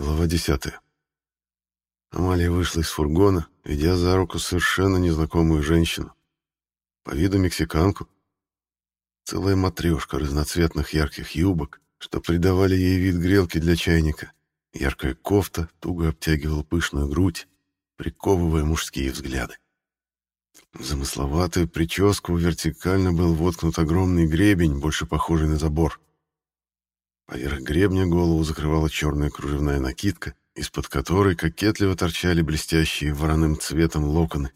Глава 10. Амалия вышла из фургона, ведя за руку совершенно незнакомую женщину. По виду мексиканку. Целая матрешка разноцветных ярких юбок, что придавали ей вид грелки для чайника. Яркая кофта туго обтягивала пышную грудь, приковывая мужские взгляды. В замысловатую прическу вертикально был воткнут огромный гребень, больше похожий на забор. Поверх гребня голову закрывала черная кружевная накидка, из-под которой кокетливо торчали блестящие вороным цветом локоны.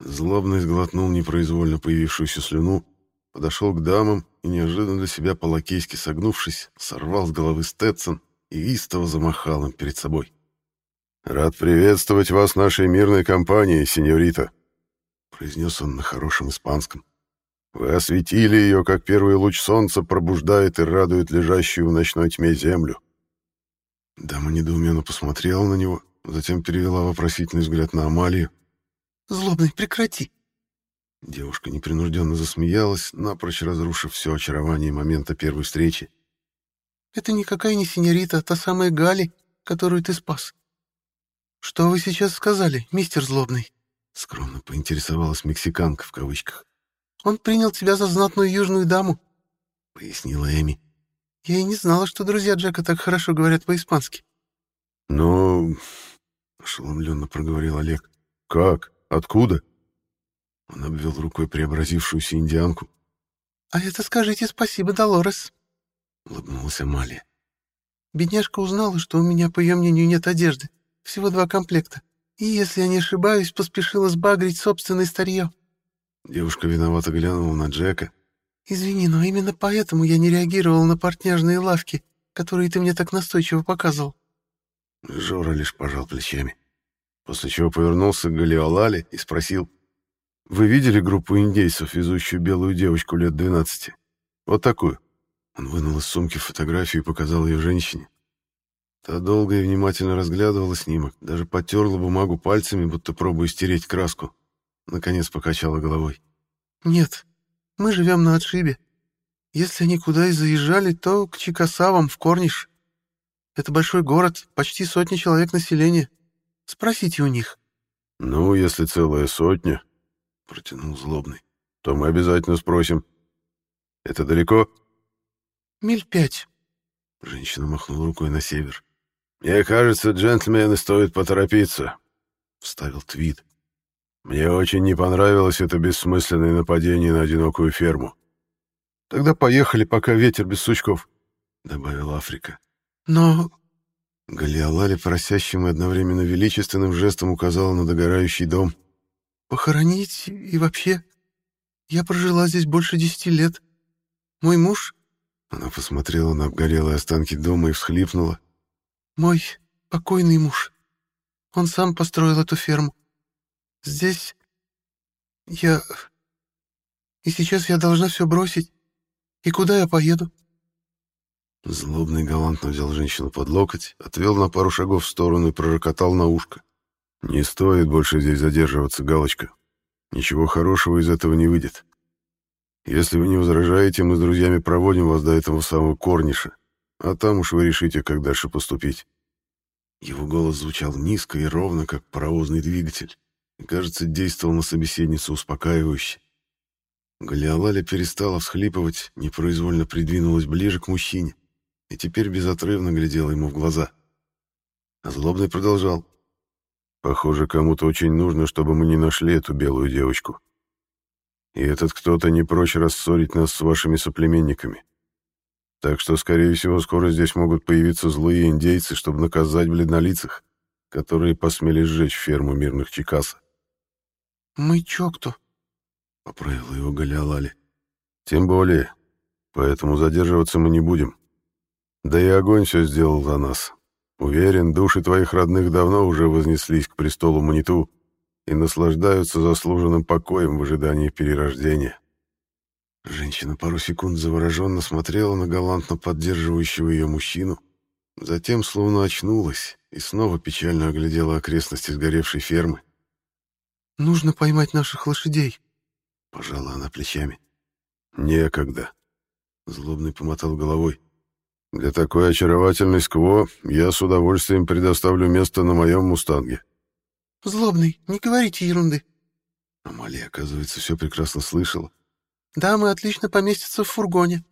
Злобно сглотнул непроизвольно появившуюся слюну, подошел к дамам и, неожиданно для себя по-лакейски согнувшись, сорвал с головы Стэтсон и истово замахал им перед собой. «Рад приветствовать вас нашей мирной компании, сеньорита», — произнес он на хорошем испанском. Вы осветили ее, как первый луч солнца пробуждает и радует лежащую в ночной тьме землю. Дама недоуменно посмотрела на него, затем перевела вопросительный взгляд на Амалию. «Злобный, прекрати!» Девушка непринужденно засмеялась, напрочь разрушив все очарование момента первой встречи. «Это никакая не синьорита, а та самая Гали, которую ты спас. Что вы сейчас сказали, мистер Злобный?» Скромно поинтересовалась мексиканка в кавычках. Он принял тебя за знатную южную даму», — пояснила Эми. «Я и не знала, что друзья Джека так хорошо говорят по-испански». «Ну...» — ошеломленно проговорил Олег. «Как? Откуда?» Он обвел рукой преобразившуюся индианку. «А это скажите спасибо, Долорес», — улыбнулась Амалия. «Бедняжка узнала, что у меня, по ее мнению, нет одежды. Всего два комплекта. И, если я не ошибаюсь, поспешила сбагрить собственное старье». Девушка виновато глянула на Джека. «Извини, но именно поэтому я не реагировал на портняжные лавки, которые ты мне так настойчиво показывал». Жора лишь пожал плечами, после чего повернулся к Галиолале и спросил. «Вы видели группу индейцев, везущую белую девочку лет 12? Вот такую». Он вынул из сумки фотографию и показал ее женщине. Та долго и внимательно разглядывала снимок, даже потерла бумагу пальцами, будто пробуя стереть краску. Наконец покачала головой. «Нет, мы живем на отшибе. Если они куда и заезжали, то к Чикасавам, в Корниш. Это большой город, почти сотни человек населения. Спросите у них». «Ну, если целая сотня», — протянул злобный, — «то мы обязательно спросим. Это далеко?» «Миль пять». Женщина махнула рукой на север. «Мне кажется, джентльмены, стоит поторопиться», — вставил Твит. Мне очень не понравилось это бессмысленное нападение на одинокую ферму. Тогда поехали, пока ветер без сучков, добавила Африка. Но Галиалали просящим и одновременно величественным жестом указала на догорающий дом. Похоронить и вообще я прожила здесь больше десяти лет. Мой муж Она посмотрела на обгорелые останки дома и всхлипнула. Мой покойный муж. Он сам построил эту ферму. Здесь я... И сейчас я должна все бросить. И куда я поеду?» Злобный галантно взял женщину под локоть, отвел на пару шагов в сторону и пророкотал на ушко. «Не стоит больше здесь задерживаться, Галочка. Ничего хорошего из этого не выйдет. Если вы не возражаете, мы с друзьями проводим вас до этого самого корниша, а там уж вы решите, как дальше поступить». Его голос звучал низко и ровно, как паровозный двигатель кажется, действовал на собеседницу успокаивающе. Галиалаля перестала всхлипывать, непроизвольно придвинулась ближе к мужчине и теперь безотрывно глядела ему в глаза. А злобный продолжал. «Похоже, кому-то очень нужно, чтобы мы не нашли эту белую девочку. И этот кто-то не прочь рассорить нас с вашими соплеменниками. Так что, скорее всего, скоро здесь могут появиться злые индейцы, чтобы наказать бледнолицах, которые посмели сжечь ферму мирных Чикаса. «Мы чё кто?» — поправила его Галиалали. «Тем более. Поэтому задерживаться мы не будем. Да и огонь все сделал за нас. Уверен, души твоих родных давно уже вознеслись к престолу Маниту и наслаждаются заслуженным покоем в ожидании перерождения». Женщина пару секунд завороженно смотрела на галантно поддерживающего ее мужчину, затем словно очнулась и снова печально оглядела окрестности сгоревшей фермы. Нужно поймать наших лошадей. Пожала она плечами. Некогда. Злобный помотал головой. Для такой очаровательной скво я с удовольствием предоставлю место на моем мустанге. Злобный, не говорите ерунды. Амалия, оказывается, все прекрасно слышала. Дамы отлично поместятся в фургоне.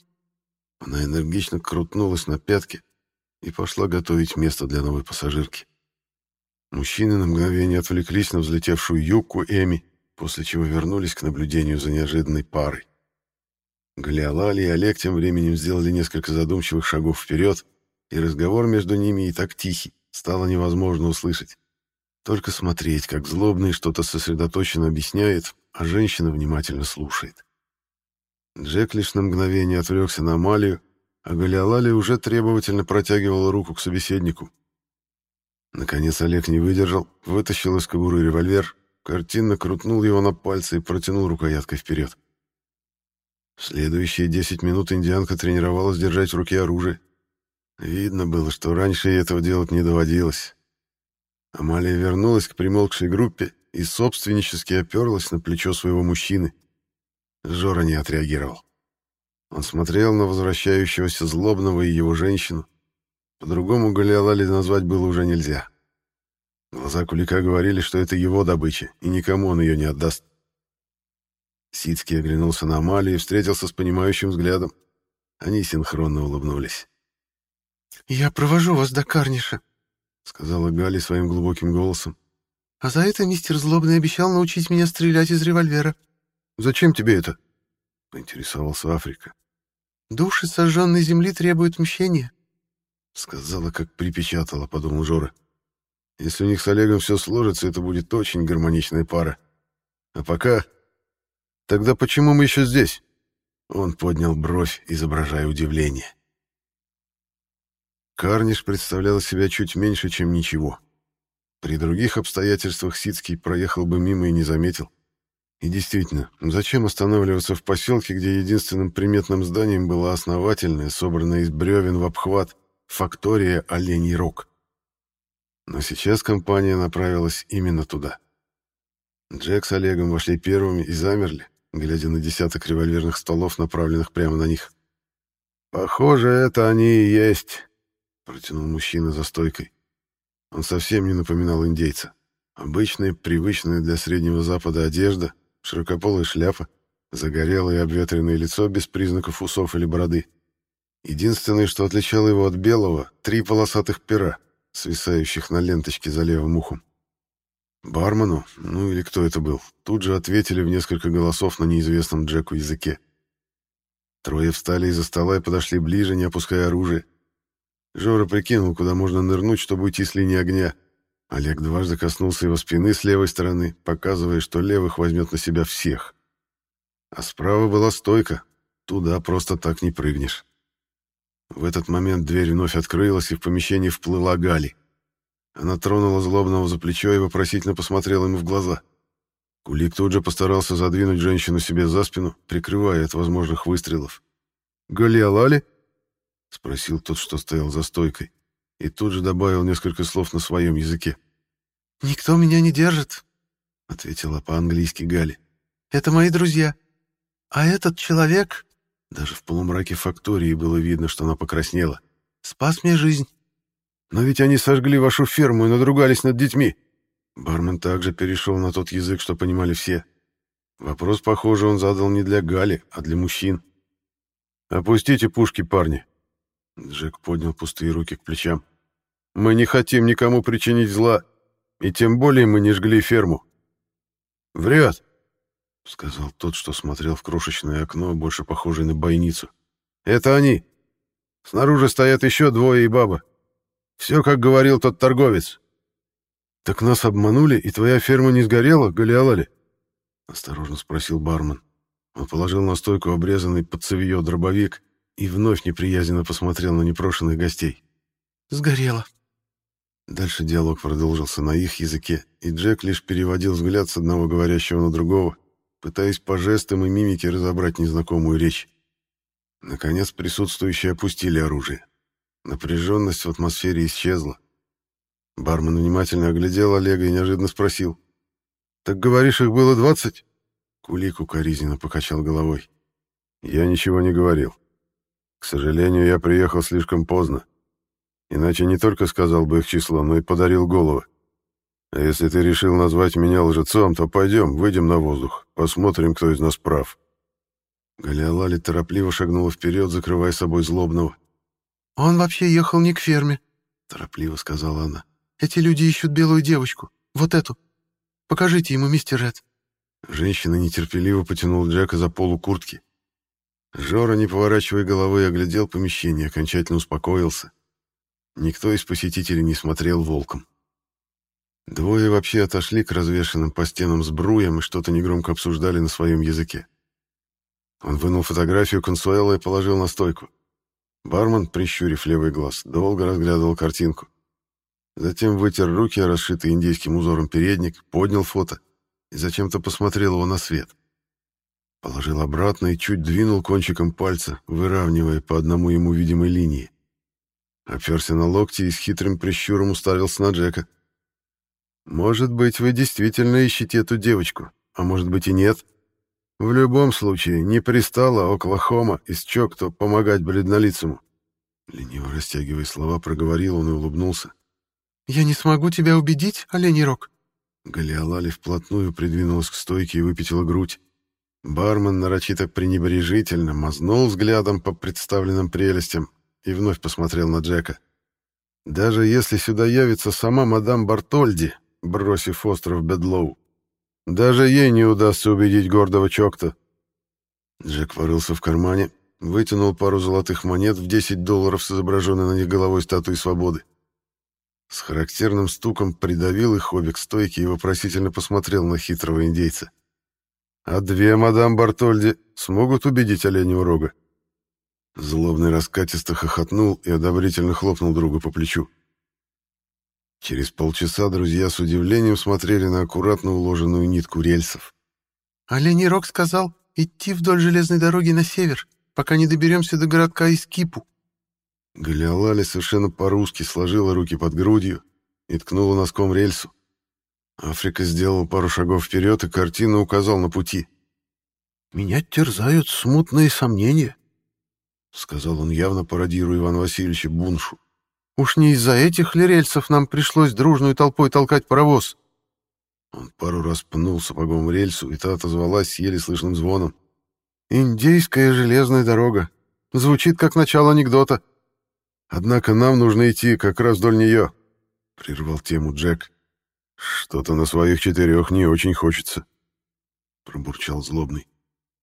Она энергично крутнулась на пятки и пошла готовить место для новой пассажирки. Мужчины на мгновение отвлеклись на взлетевшую юбку Эми, после чего вернулись к наблюдению за неожиданной парой. Галиалали и Олег тем временем сделали несколько задумчивых шагов вперед, и разговор между ними и так тихий, стало невозможно услышать. Только смотреть, как злобный что-то сосредоточенно объясняет, а женщина внимательно слушает. Джек лишь на мгновение отвлекся на Амалию, а Галиалали уже требовательно протягивал руку к собеседнику. Наконец Олег не выдержал, вытащил из кобуры револьвер, картинно крутнул его на пальцы и протянул рукояткой вперед. В следующие десять минут индианка тренировалась держать в руке оружие. Видно было, что раньше ей этого делать не доводилось. Амалия вернулась к примолкшей группе и собственнически оперлась на плечо своего мужчины. Жора не отреагировал. Он смотрел на возвращающегося злобного и его женщину. По-другому Галиалали назвать было уже нельзя. Глаза Кулика говорили, что это его добыча, и никому он ее не отдаст. Сицкий оглянулся на Амалию и встретился с понимающим взглядом. Они синхронно улыбнулись. «Я провожу вас до Карниша», — сказала Гали своим глубоким голосом. «А за это мистер Злобный обещал научить меня стрелять из револьвера». «Зачем тебе это?» — поинтересовался Африка. «Души сожженной земли требуют мщения», — сказала, как припечатала, — подумал Жора. «Если у них с Олегом все сложится, это будет очень гармоничная пара. А пока Тогда почему мы еще здесь? Он поднял бровь, изображая удивление. Карниш представлял себя чуть меньше, чем ничего. При других обстоятельствах Сицкий проехал бы мимо и не заметил. И действительно, зачем останавливаться в поселке, где единственным приметным зданием была основательная, собранная из бревен в обхват, фактория «Оленей Рог». Но сейчас компания направилась именно туда. Джек с Олегом вошли первыми и замерли, глядя на десяток револьверных стволов, направленных прямо на них. «Похоже, это они и есть», — протянул мужчина за стойкой. Он совсем не напоминал индейца. Обычная, привычная для Среднего Запада одежда, широкополая шляпа, загорелое и обветренное лицо без признаков усов или бороды. Единственное, что отличало его от белого — три полосатых пера, свисающих на ленточке за левым ухом. Бармену, ну или кто это был, тут же ответили в несколько голосов на неизвестном Джеку языке. Трое встали из-за стола и подошли ближе, не опуская оружие. Жора прикинул, куда можно нырнуть, чтобы уйти с линии огня. Олег дважды коснулся его спины с левой стороны, показывая, что левых возьмет на себя всех. А справа была стойка. Туда просто так не прыгнешь. В этот момент дверь вновь открылась, и в помещение вплыла Гали. Она тронула злобного за плечо и вопросительно посмотрела ему в глаза. Кулик тут же постарался задвинуть женщину себе за спину, прикрывая от возможных выстрелов. «Галиалали?» — спросил тот, что стоял за стойкой, и тут же добавил несколько слов на своем языке. «Никто меня не держит», — ответила по-английски Гали. «Это мои друзья. А этот человек...» Даже в полумраке фактории было видно, что она покраснела. «Спас мне жизнь». Но ведь они сожгли вашу ферму и надругались над детьми. Бармен также перешел на тот язык, что понимали все. Вопрос, похоже, он задал не для Гали, а для мужчин. «Опустите пушки, парни!» Джек поднял пустые руки к плечам. «Мы не хотим никому причинить зла, и тем более мы не жгли ферму». «Врет!» — сказал тот, что смотрел в крошечное окно, больше похожее на бойницу. «Это они! Снаружи стоят еще двое и баба. Все, как говорил тот торговец. Так нас обманули, и твоя ферма не сгорела, Галиалали? Осторожно спросил бармен. Он положил на стойку обрезанный под цевьё дробовик и вновь неприязненно посмотрел на непрошенных гостей. «Сгорело». Дальше диалог продолжился на их языке, и Джек лишь переводил взгляд с одного говорящего на другого, пытаясь по жестам и мимике разобрать незнакомую речь. Наконец присутствующие опустили оружие. Напряженность в атмосфере исчезла. Бармен внимательно оглядел Олега и неожиданно спросил. «Так говоришь, их было двадцать?» Кулик укоризненно покачал головой. «Я ничего не говорил. К сожалению, я приехал слишком поздно. Иначе не только сказал бы их число, но и подарил головы. А если ты решил назвать меня лжецом, то пойдем, выйдем на воздух, посмотрим, кто из нас прав». Галиалали торопливо шагнула вперед, закрывая собой злобного. «Он вообще ехал не к ферме», — торопливо сказала она. «Эти люди ищут белую девочку. Вот эту. Покажите ему, мистер Ред». Женщина нетерпеливо потянула Джека за полу куртки. Жора, не поворачивая головы, оглядел помещение, окончательно успокоился. Никто из посетителей не смотрел волком. Двое вообще отошли к развешенным по стенам сбруям и что-то негромко обсуждали на своем языке. Он вынул фотографию Консуэла и положил на стойку. Бармен, прищурив левый глаз, долго разглядывал картинку. Затем вытер руки, расшитый индийским узором передник, поднял фото и зачем-то посмотрел его на свет. Положил обратно и чуть двинул кончиком пальца, выравнивая по одному ему видимой линии. Оперся на локти и с хитрым прищуром уставился на Джека. «Может быть, вы действительно ищете эту девочку, а может быть и нет. В любом случае, не пристала Оклахома из Чокто помогать бледнолицему». Лениво растягивая слова, проговорил он и улыбнулся. «Я не смогу тебя убедить, Оленей Рок?» Галиалали вплотную придвинулась к стойке и выпятила грудь. Бармен нарочито пренебрежительно мазнул взглядом по представленным прелестям и вновь посмотрел на Джека. «Даже если сюда явится сама мадам Бартольди, бросив остров Бедлоу, даже ей не удастся убедить гордого Чокта». Джек порылся в кармане, вытянул пару золотых монет в 10 долларов с изображенной на них головой статуи свободы. С характерным стуком придавил их обе к стойке и вопросительно посмотрел на хитрого индейца. «А две, мадам Бартольди, смогут убедить оленевого рога?» Злобный раскатисто хохотнул и одобрительно хлопнул друга по плечу. Через полчаса друзья с удивлением смотрели на аккуратно уложенную нитку рельсов. «Оленей рог сказал идти вдоль железной дороги на север, пока не доберемся до городка Искипу», Галиалали совершенно по-русски сложила руки под грудью и ткнула носком рельсу. Африка сделал пару шагов вперед и картину указал на пути. «Меня терзают смутные сомнения», — сказал он, явно пародируя Ивана Васильевича Буншу. «Уж не из-за этих ли рельсов нам пришлось дружной толпой толкать паровоз?» Он пару раз пнул сапогом рельсу, и та отозвалась еле слышным звоном. «Индийская железная дорога. Звучит как начало анекдота». Однако нам нужно идти как раз вдоль нее, — прервал тему Джек. Что-то на своих четырех не очень хочется, — пробурчал злобный.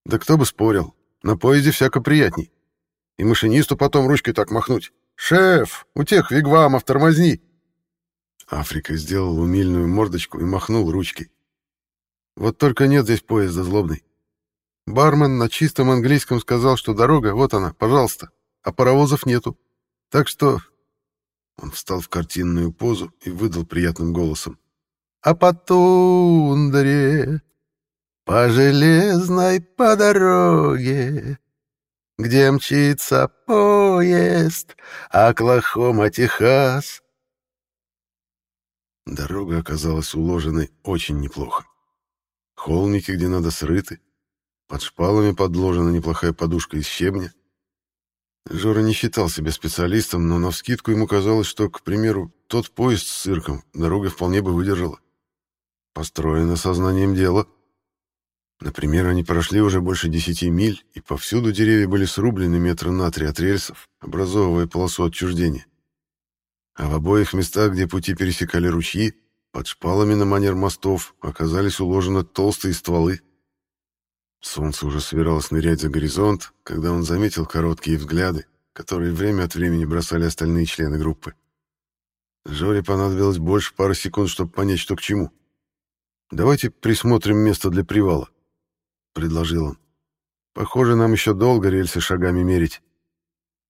Да кто бы спорил, на поезде всяко приятней. И машинисту потом ручкой так махнуть. «Шеф, у тех вигвамов тормозни!» Африка сделал умильную мордочку и махнул ручкой. Вот только нет здесь поезда злобный. Бармен на чистом английском сказал, что дорога, вот она, пожалуйста, а паровозов нету. Так что...» Он встал в картинную позу и выдал приятным голосом. «А по тундре, по железной по дороге, где мчится поезд, Оклахома, Техас». Дорога оказалась уложенной очень неплохо. Холмики, где надо, срыты. Под шпалами подложена неплохая подушка из щебня. Жора не считал себя специалистом, но навскидку ему казалось, что, к примеру, тот поезд с цирком дорога вполне бы выдержала. Построено сознанием дела. Например, они прошли уже больше десяти миль, и повсюду деревья были срублены метра на три от рельсов, образовывая полосу отчуждения. А в обоих местах, где пути пересекали ручьи, под шпалами на манер мостов оказались уложены толстые стволы, Солнце уже собиралось нырять за горизонт, когда он заметил короткие взгляды, которые время от времени бросали остальные члены группы. Жоре понадобилось больше пары секунд, чтобы понять, что к чему. «Давайте присмотрим место для привала», — предложил он. «Похоже, нам еще долго рельсы шагами мерить».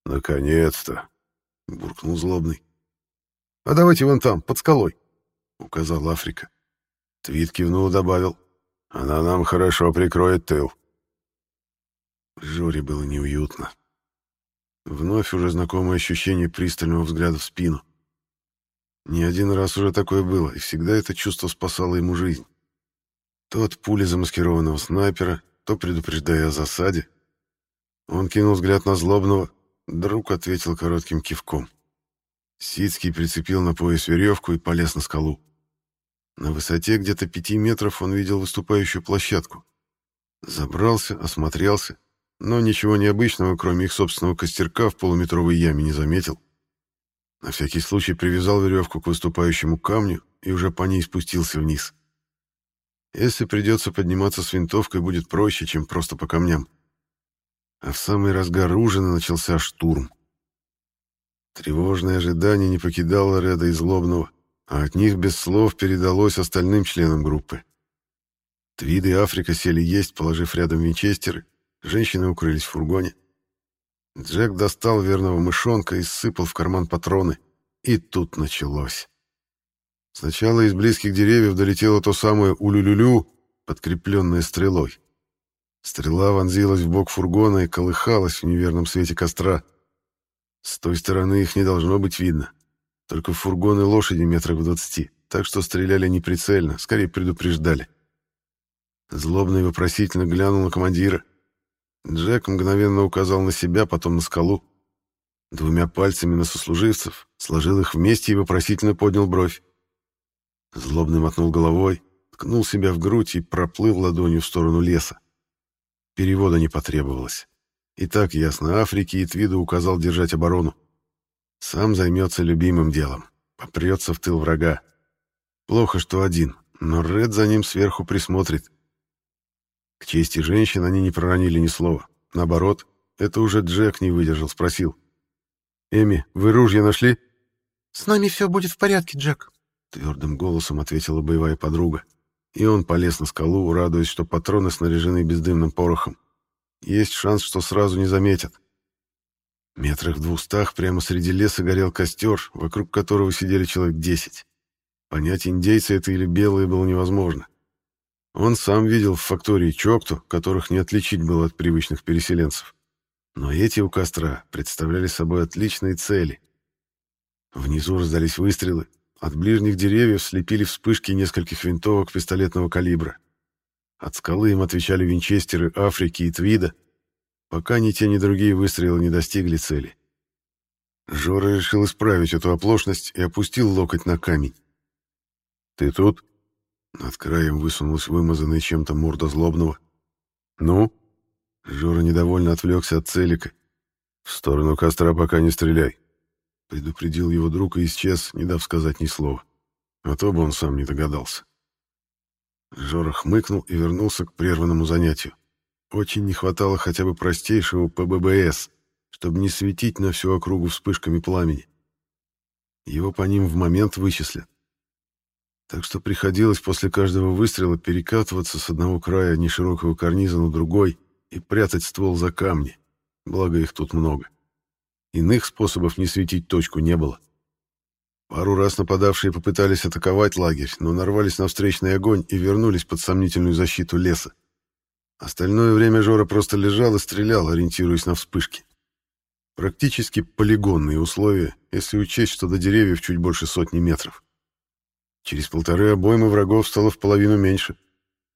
«Наконец-то!» — буркнул злобный. «А давайте вон там, под скалой», — указал Африка. Твит кивнул и добавил. Она нам хорошо прикроет тыл. Жоре было неуютно. Вновь уже знакомое ощущение пристального взгляда в спину. Не один раз уже такое было, и всегда это чувство спасало ему жизнь. То от пули замаскированного снайпера, то предупреждая о засаде. Он кинул взгляд на злобного, Друг ответил коротким кивком. Сицкий прицепил на пояс веревку и полез на скалу. На высоте где-то пяти метров он видел выступающую площадку. Забрался, осмотрелся, но ничего необычного, кроме их собственного костерка, в полуметровой яме не заметил. На всякий случай привязал веревку к выступающему камню и уже по ней спустился вниз. Если придется подниматься с винтовкой, будет проще, чем просто по камням. А в самый разгар ужина начался штурм. Тревожное ожидание не покидало Реда и Злобного, а от них без слов передалось остальным членам группы. Твиды и Африка сели есть, положив рядом винчестеры, женщины укрылись в фургоне. Джек достал верного мышонка и сыпал в карман патроны. И тут началось. Сначала из близких деревьев долетело то самое улю-лю-лю, подкрепленное стрелой. Стрела вонзилась в бок фургона и колыхалась в неверном свете костра. С той стороны их не должно быть видно. Только фургоны лошади метрах в двадцати, так что стреляли неприцельно, скорее предупреждали. Злобный вопросительно глянул на командира. Джек мгновенно указал на себя, потом на скалу. Двумя пальцами на сослуживцев, сложил их вместе и вопросительно поднял бровь. Злобный мотнул головой, ткнул себя в грудь и проплыл ладонью в сторону леса. Перевода не потребовалось. И так ясно, Африке и Твиду указал держать оборону. Сам займется любимым делом. Попрется в тыл врага. Плохо, что один, но Ред за ним сверху присмотрит. К чести женщин они не проронили ни слова. Наоборот, это уже Джек не выдержал, спросил. «Эми, вы ружья нашли?» «С нами все будет в порядке, Джек», — твердым голосом ответила боевая подруга. И он полез на скалу, радуясь, что патроны снаряжены бездымным порохом. Есть шанс, что сразу не заметят. Метрах в двухстах прямо среди леса горел костер, вокруг которого сидели человек десять. Понять, индейцы это или белые, было невозможно. Он сам видел в фактории Чокту, которых не отличить было от привычных переселенцев. Но эти у костра представляли собой отличные цели. Внизу раздались выстрелы. От ближних деревьев слепили вспышки нескольких винтовок пистолетного калибра. От скалы им отвечали винчестеры Африки и Твида, пока ни те, ни другие выстрелы не достигли цели. Жора решил исправить эту оплошность и опустил локоть на камень. «Ты тут?» Над краем высунулась вымазанная чем-то морда злобного. «Ну?» Жора недовольно отвлекся от целика. «В сторону костра пока не стреляй», — предупредил его друг и исчез, не дав сказать ни слова. А то бы он сам не догадался. Жора хмыкнул и вернулся к прерванному занятию. Очень не хватало хотя бы простейшего ПББС, чтобы не светить на всю округу вспышками пламени. Его по ним в момент вычислят. Так что приходилось после каждого выстрела перекатываться с одного края неширокого карниза на другой и прятать ствол за камни, благо их тут много. Иных способов не светить точку не было. Пару раз нападавшие попытались атаковать лагерь, но нарвались на встречный огонь и вернулись под сомнительную защиту леса. Остальное время Жора просто лежал и стрелял, ориентируясь на вспышки. Практически полигонные условия, если учесть, что до деревьев чуть больше сотни метров. Через полторы обоймы врагов стало в половину меньше.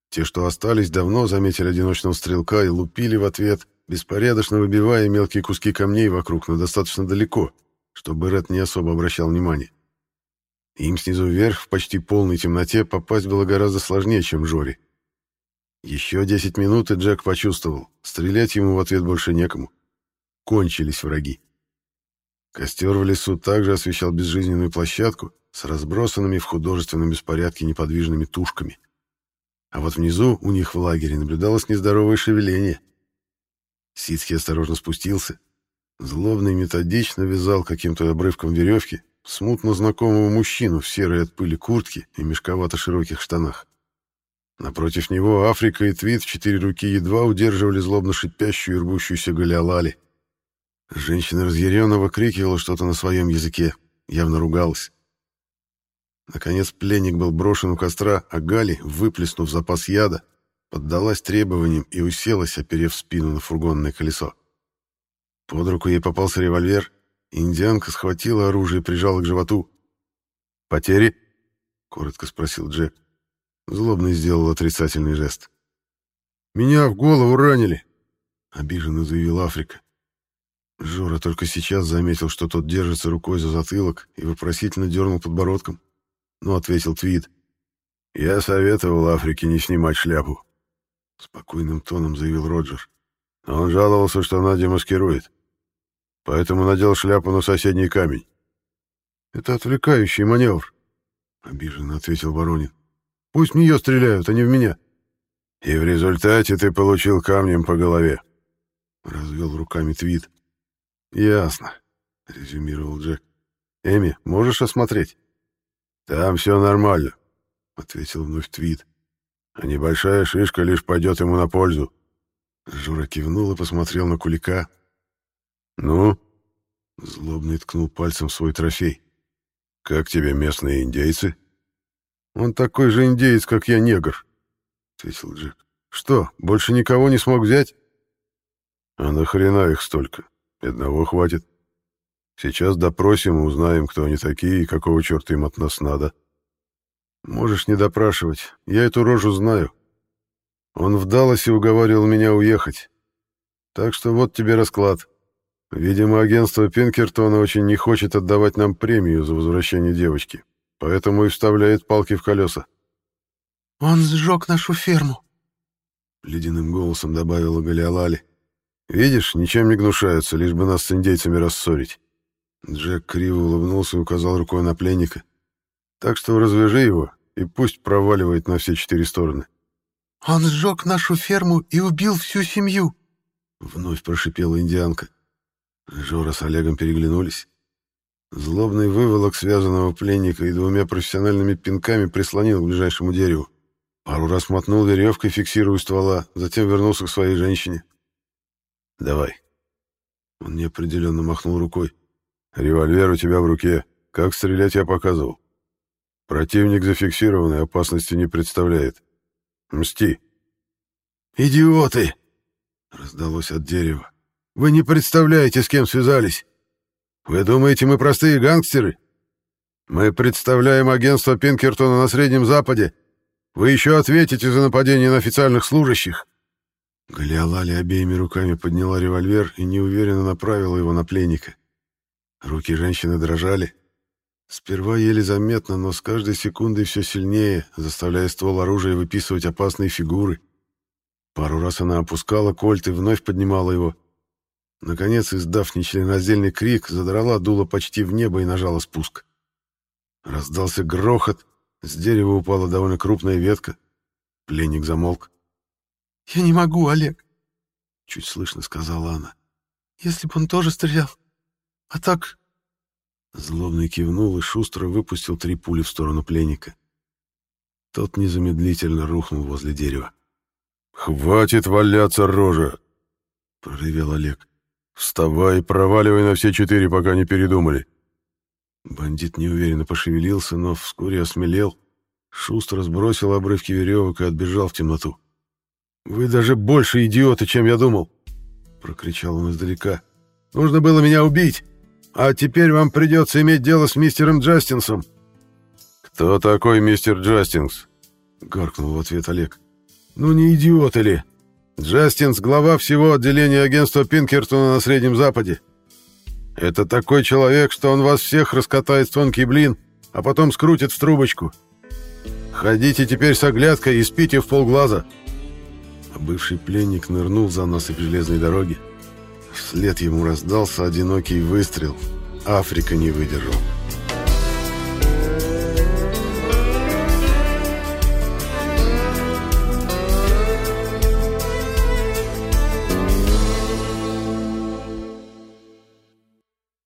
Те, что остались, давно заметили одиночного стрелка и лупили в ответ, беспорядочно выбивая мелкие куски камней вокруг, но достаточно далеко, чтобы Ред не особо обращал внимание. Им снизу вверх, в почти полной темноте, попасть было гораздо сложнее, чем Жоре. Еще десять минут, и Джек почувствовал, стрелять ему в ответ больше некому. Кончились враги. Костер в лесу также освещал безжизненную площадку с разбросанными в художественном беспорядке неподвижными тушками. А вот внизу у них в лагере наблюдалось нездоровое шевеление. Ситский осторожно спустился. Злобный методично вязал каким-то обрывком веревки смутно знакомого мужчину в серой от пыли куртке и мешковато-широких штанах. Напротив него Африка и Твит в четыре руки едва удерживали злобно шипящую и рвущуюся галиалали. Женщина разъяренно выкрикивала что-то на своем языке, явно ругалась. Наконец пленник был брошен у костра, а Гали, выплеснув запас яда, поддалась требованиям и уселась, оперев спину на фургонное колесо. Под руку ей попался револьвер, и индианка схватила оружие и прижала к животу. «Потери?» — коротко спросил Джек. Злобный сделал отрицательный жест. «Меня в голову ранили», — обиженно заявил Африка. Жора только сейчас заметил, что тот держится рукой за затылок и вопросительно дернул подбородком. Но ответил Твит. «Я советовал Африке не снимать шляпу», — спокойным тоном заявил Роджер. Он жаловался, что она демаскирует. Поэтому надел шляпу на соседний камень. «Это отвлекающий маневр», — обиженно ответил Воронин. «Пусть в нее стреляют, а не в меня». «И в результате ты получил камнем по голове», — развел руками Твит. «Ясно», — резюмировал Джек. «Эми, можешь осмотреть?» «Там все нормально», — ответил вновь Твит. «А небольшая шишка лишь пойдет ему на пользу». Жура кивнул и посмотрел на Кулика. «Ну?» — злобный ткнул пальцем свой трофей. «Как тебе местные индейцы?» «Он такой же индеец, как я, негр», — ответил Джек. «Что, больше никого не смог взять?» «А нахрена их столько? Одного хватит. Сейчас допросим и узнаем, кто они такие и какого черта им от нас надо. Можешь не допрашивать, я эту рожу знаю. Он в Далласе уговаривал меня уехать. Так что вот тебе расклад. Видимо, агентство Пинкертона очень не хочет отдавать нам премию за возвращение девочки, поэтому и вставляет палки в колеса. «Он сжег нашу ферму», — ледяным голосом добавила Галиалали. Видишь, ничем не гнушаются, лишь бы нас с индейцами рассорить. Джек криво улыбнулся и указал рукой на пленника. Так что развяжи его и пусть проваливает на все четыре стороны. Он сжег нашу ферму и убил всю семью. Вновь прошипела индианка. Жора с Олегом переглянулись. Злобный выволок связанного пленника и двумя профессиональными пинками прислонил к ближайшему дереву. Пару раз мотнул веревкой, фиксируя ствола, затем вернулся к своей женщине. Давай. Он неопределенно махнул рукой. Револьвер у тебя в руке. Как стрелять я показывал. Противник зафиксирован и опасности не представляет. Мсти. «Идиоты!» — раздалось от дерева. «Вы не представляете, с кем связались. Вы думаете, мы простые гангстеры? Мы представляем агентство Пинкертона на Среднем Западе. Вы еще ответите за нападение на официальных служащих. Галиалали обеими руками подняла револьвер и неуверенно направила его на пленника. Руки женщины дрожали. Сперва еле заметно, но с каждой секундой все сильнее, заставляя ствол оружия выписывать опасные фигуры. Пару раз она опускала кольт и вновь поднимала его. Наконец, издав нечленораздельный крик, задрала дуло почти в небо и нажала спуск. Раздался грохот, с дерева упала довольно крупная ветка. Пленник замолк. «Я не могу, Олег», — чуть слышно сказала она. «Если бы он тоже стрелял. А так...» Злобный кивнул и шустро выпустил три пули в сторону пленника. Тот незамедлительно рухнул возле дерева. «Хватит валяться, рожа!» — проревел Олег. «Вставай и проваливай на все четыре, пока не передумали». Бандит неуверенно пошевелился, но вскоре осмелел, шустро сбросил обрывки веревок и отбежал в темноту. «Вы даже больше идиоты, чем я думал!» — прокричал он издалека. «Нужно было меня убить, а теперь вам придется иметь дело с мистером Джастинсом». «Кто такой мистер Джастинс?» — гаркнул в ответ Олег. «Ну не идиоты ли? Джастинс — глава всего отделения агентства Пинкертона на Среднем Западе. Это такой человек, что он вас всех раскатает в тонкий блин, а потом скрутит в трубочку. Ходите теперь с оглядкой и спите в полглаза» а бывший пленник нырнул за насыпь железной дороги. Вслед ему раздался одинокий выстрел. Африка не выдержал.